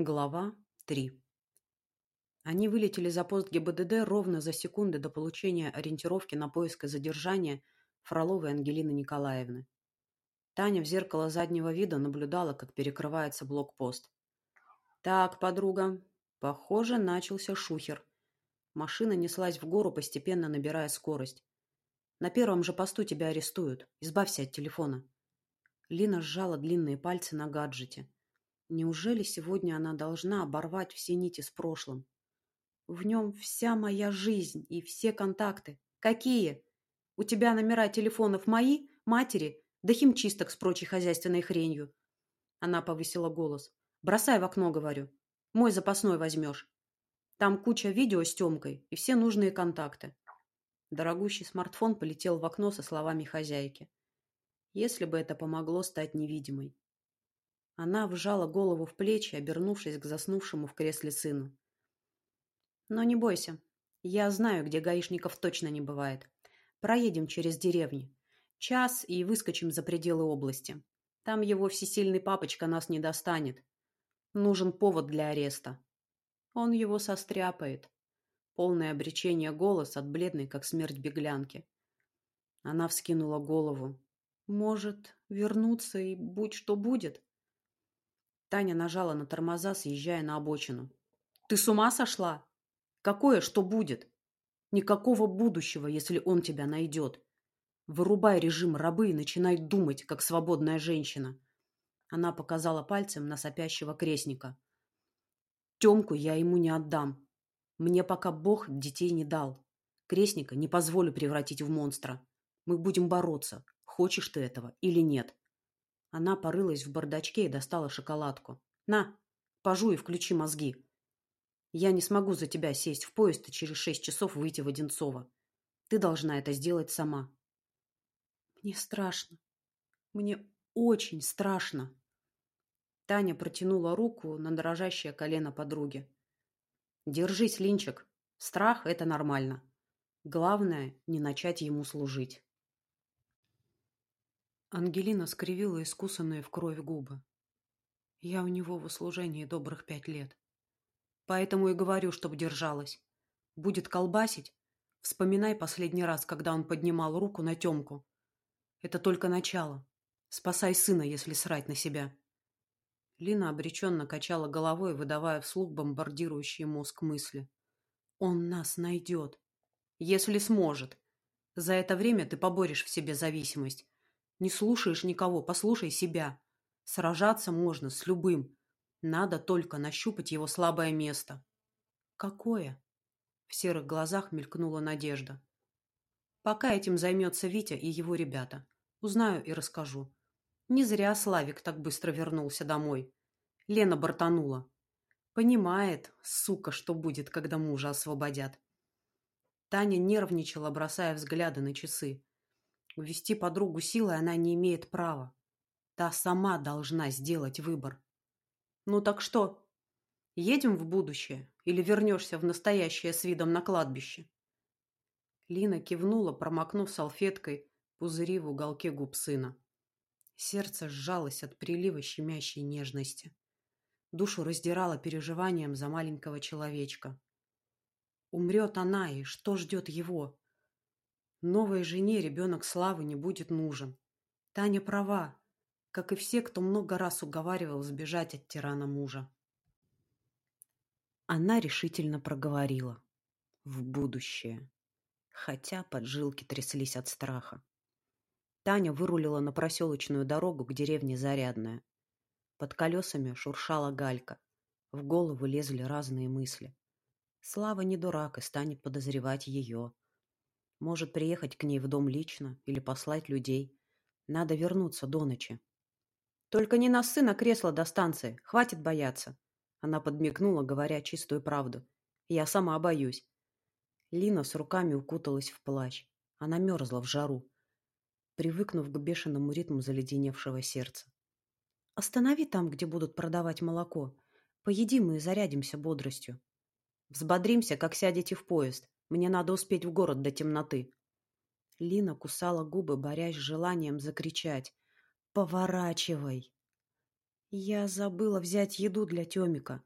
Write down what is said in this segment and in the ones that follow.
Глава 3 Они вылетели за пост ГИБДД ровно за секунды до получения ориентировки на поиск и задержание Фроловой Ангелины Николаевны. Таня в зеркало заднего вида наблюдала, как перекрывается блокпост. «Так, подруга, похоже, начался шухер». Машина неслась в гору, постепенно набирая скорость. «На первом же посту тебя арестуют. Избавься от телефона». Лина сжала длинные пальцы на гаджете. Неужели сегодня она должна оборвать все нити с прошлым? В нем вся моя жизнь и все контакты. Какие? У тебя номера телефонов мои, матери, да химчисток с прочей хозяйственной хренью. Она повысила голос. Бросай в окно, говорю. Мой запасной возьмешь. Там куча видео с Темкой и все нужные контакты. Дорогущий смартфон полетел в окно со словами хозяйки. Если бы это помогло стать невидимой. Она вжала голову в плечи, обернувшись к заснувшему в кресле сыну. «Но не бойся. Я знаю, где гаишников точно не бывает. Проедем через деревни. Час и выскочим за пределы области. Там его всесильный папочка нас не достанет. Нужен повод для ареста. Он его состряпает». Полное обречение голос от бледной, как смерть беглянки. Она вскинула голову. «Может, вернуться и будь что будет?» Таня нажала на тормоза, съезжая на обочину. «Ты с ума сошла? Какое что будет? Никакого будущего, если он тебя найдет. Вырубай режим рабы и начинай думать, как свободная женщина». Она показала пальцем на сопящего крестника. «Темку я ему не отдам. Мне пока Бог детей не дал. Крестника не позволю превратить в монстра. Мы будем бороться, хочешь ты этого или нет. Она порылась в бардачке и достала шоколадку. «На, пожуй и включи мозги. Я не смогу за тебя сесть в поезд и через шесть часов выйти в Одинцово. Ты должна это сделать сама». «Мне страшно. Мне очень страшно». Таня протянула руку на дрожащее колено подруги. «Держись, Линчик. Страх — это нормально. Главное — не начать ему служить». Ангелина скривила искусанные в кровь губы. Я у него в услужении добрых пять лет. Поэтому и говорю, чтоб держалась. Будет колбасить? Вспоминай последний раз, когда он поднимал руку на Темку. Это только начало. Спасай сына, если срать на себя. Лина обреченно качала головой, выдавая вслух бомбардирующие мозг мысли. Он нас найдет. Если сможет. За это время ты поборешь в себе зависимость не слушаешь никого, послушай себя. Сражаться можно с любым. Надо только нащупать его слабое место. Какое? В серых глазах мелькнула надежда. Пока этим займется Витя и его ребята. Узнаю и расскажу. Не зря Славик так быстро вернулся домой. Лена бортанула. Понимает, сука, что будет, когда мужа освободят. Таня нервничала, бросая взгляды на часы. Увести подругу силой она не имеет права. Та сама должна сделать выбор. Ну так что? Едем в будущее или вернешься в настоящее с видом на кладбище? Лина кивнула, промокнув салфеткой пузыри в уголке губ сына. Сердце сжалось от прилива щемящей нежности. Душу раздирало переживанием за маленького человечка. Умрет она, и что ждет его? Новой жене ребенок Славы не будет нужен. Таня права, как и все, кто много раз уговаривал сбежать от тирана мужа. Она решительно проговорила. В будущее. Хотя поджилки тряслись от страха. Таня вырулила на проселочную дорогу к деревне Зарядная. Под колесами шуршала галька. В голову лезли разные мысли. Слава не дурак и станет подозревать ее. Может приехать к ней в дом лично или послать людей. Надо вернуться до ночи. Только не на сына кресло до станции. Хватит бояться. Она подмигнула, говоря чистую правду. Я сама боюсь. Лина с руками укуталась в плащ. Она мерзла в жару, привыкнув к бешеному ритму заледеневшего сердца. «Останови там, где будут продавать молоко. Поедим и зарядимся бодростью. Взбодримся, как сядете в поезд. Мне надо успеть в город до темноты. Лина кусала губы, борясь с желанием закричать. «Поворачивай!» Я забыла взять еду для Тёмика.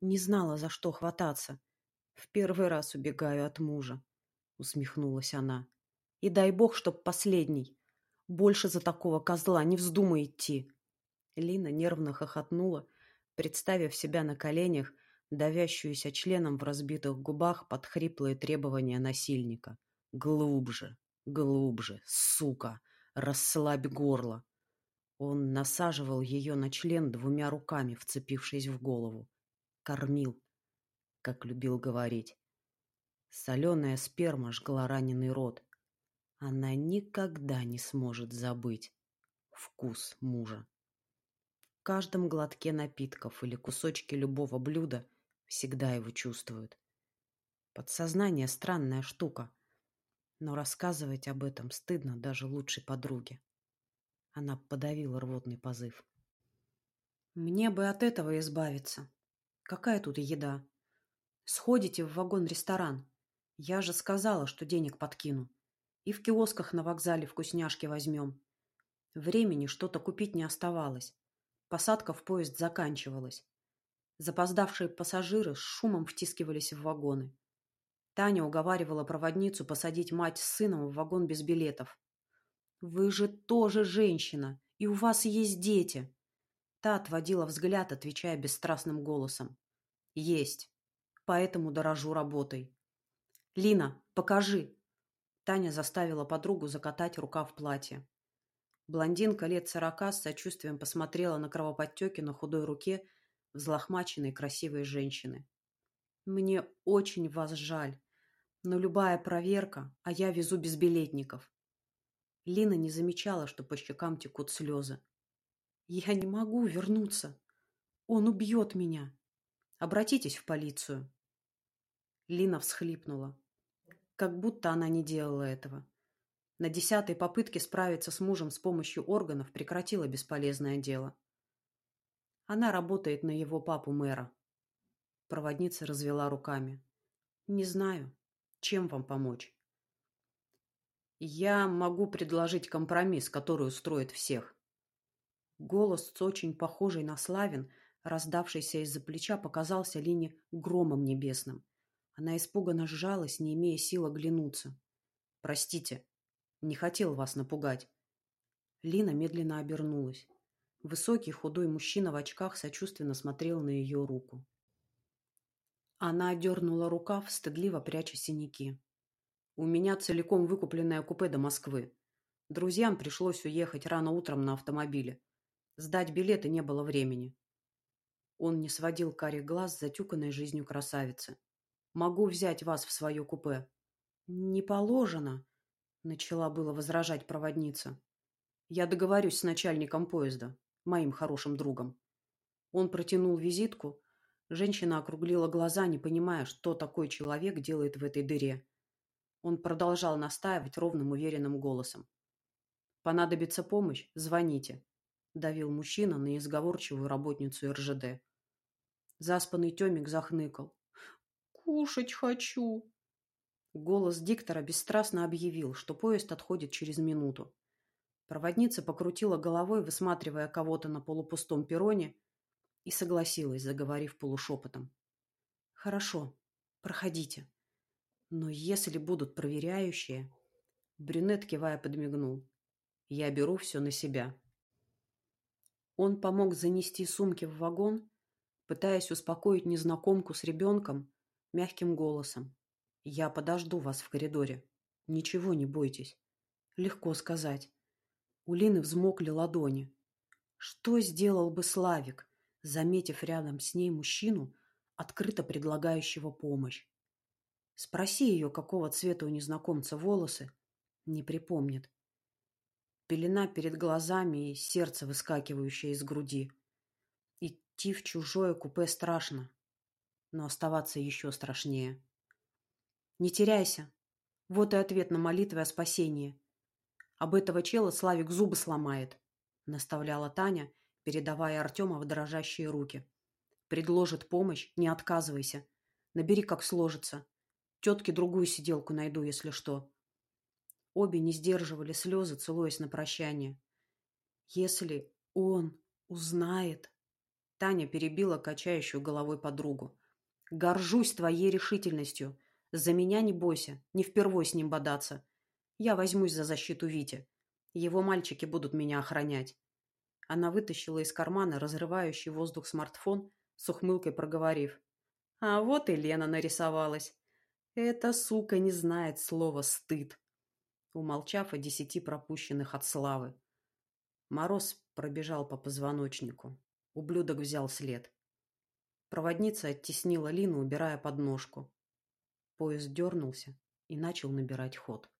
Не знала, за что хвататься. В первый раз убегаю от мужа, усмехнулась она. И дай бог, чтоб последний. Больше за такого козла не вздумай идти. Лина нервно хохотнула, представив себя на коленях, давящуюся членом в разбитых губах под хриплые требования насильника. «Глубже, глубже, сука! Расслабь горло!» Он насаживал ее на член двумя руками, вцепившись в голову. Кормил, как любил говорить. Соленая сперма жгла раненый рот. Она никогда не сможет забыть вкус мужа. В каждом глотке напитков или кусочке любого блюда всегда его чувствуют. Подсознание — странная штука, но рассказывать об этом стыдно даже лучшей подруге. Она подавила рвотный позыв. «Мне бы от этого избавиться. Какая тут еда? Сходите в вагон-ресторан. Я же сказала, что денег подкину. И в киосках на вокзале вкусняшки возьмем. Времени что-то купить не оставалось. Посадка в поезд заканчивалась. Запоздавшие пассажиры с шумом втискивались в вагоны. Таня уговаривала проводницу посадить мать с сыном в вагон без билетов. «Вы же тоже женщина, и у вас есть дети!» Та отводила взгляд, отвечая бесстрастным голосом. «Есть. Поэтому дорожу работой». «Лина, покажи!» Таня заставила подругу закатать рука в платье. Блондинка лет сорока с сочувствием посмотрела на кровоподтеки на худой руке взлохмаченной красивой женщины. «Мне очень вас жаль, но любая проверка, а я везу безбилетников. Лина не замечала, что по щекам текут слезы. «Я не могу вернуться. Он убьет меня. Обратитесь в полицию». Лина всхлипнула. Как будто она не делала этого. На десятой попытке справиться с мужем с помощью органов прекратила бесполезное дело. Она работает на его папу-мэра. Проводница развела руками. «Не знаю. Чем вам помочь?» Я могу предложить компромисс, который устроит всех. Голос, очень похожий на Славин, раздавшийся из-за плеча, показался Лине громом небесным. Она испуганно сжалась, не имея сил оглянуться. «Простите, не хотел вас напугать». Лина медленно обернулась. Высокий худой мужчина в очках сочувственно смотрел на ее руку. Она одернула рукав, стыдливо пряча синяки. У меня целиком выкупленное купе до Москвы. Друзьям пришлось уехать рано утром на автомобиле. Сдать билеты не было времени. Он не сводил карих глаз с затюканной жизнью красавицы. «Могу взять вас в свое купе». «Не положено», — начала было возражать проводница. «Я договорюсь с начальником поезда, моим хорошим другом». Он протянул визитку. Женщина округлила глаза, не понимая, что такой человек делает в этой дыре. Он продолжал настаивать ровным, уверенным голосом. «Понадобится помощь? Звоните», — давил мужчина на изговорчивую работницу РЖД. Заспанный Темик захныкал. «Кушать хочу!» Голос диктора бесстрастно объявил, что поезд отходит через минуту. Проводница покрутила головой, высматривая кого-то на полупустом перроне, и согласилась, заговорив полушепотом. «Хорошо, проходите». Но если будут проверяющие... Брюнет, кивая, подмигнул. Я беру все на себя. Он помог занести сумки в вагон, пытаясь успокоить незнакомку с ребенком мягким голосом. «Я подожду вас в коридоре. Ничего не бойтесь». Легко сказать. У Лины взмокли ладони. Что сделал бы Славик, заметив рядом с ней мужчину, открыто предлагающего помощь? Спроси ее, какого цвета у незнакомца волосы. Не припомнит. Пелена перед глазами и сердце, выскакивающее из груди. Идти в чужое купе страшно, но оставаться еще страшнее. Не теряйся. Вот и ответ на молитвы о спасении. Об этого чела Славик зубы сломает, наставляла Таня, передавая Артема в дрожащие руки. Предложит помощь, не отказывайся. Набери, как сложится. Тетке другую сиделку найду, если что. Обе не сдерживали слезы, целуясь на прощание. Если он узнает... Таня перебила качающую головой подругу. «Горжусь твоей решительностью. За меня не бойся, не впервой с ним бодаться. Я возьмусь за защиту Вити. Его мальчики будут меня охранять». Она вытащила из кармана разрывающий воздух смартфон, с ухмылкой проговорив. «А вот и Лена нарисовалась. Эта сука не знает слова «стыд», умолчав о десяти пропущенных от славы. Мороз пробежал по позвоночнику. Ублюдок взял след. Проводница оттеснила Лину, убирая подножку. Поезд дернулся и начал набирать ход.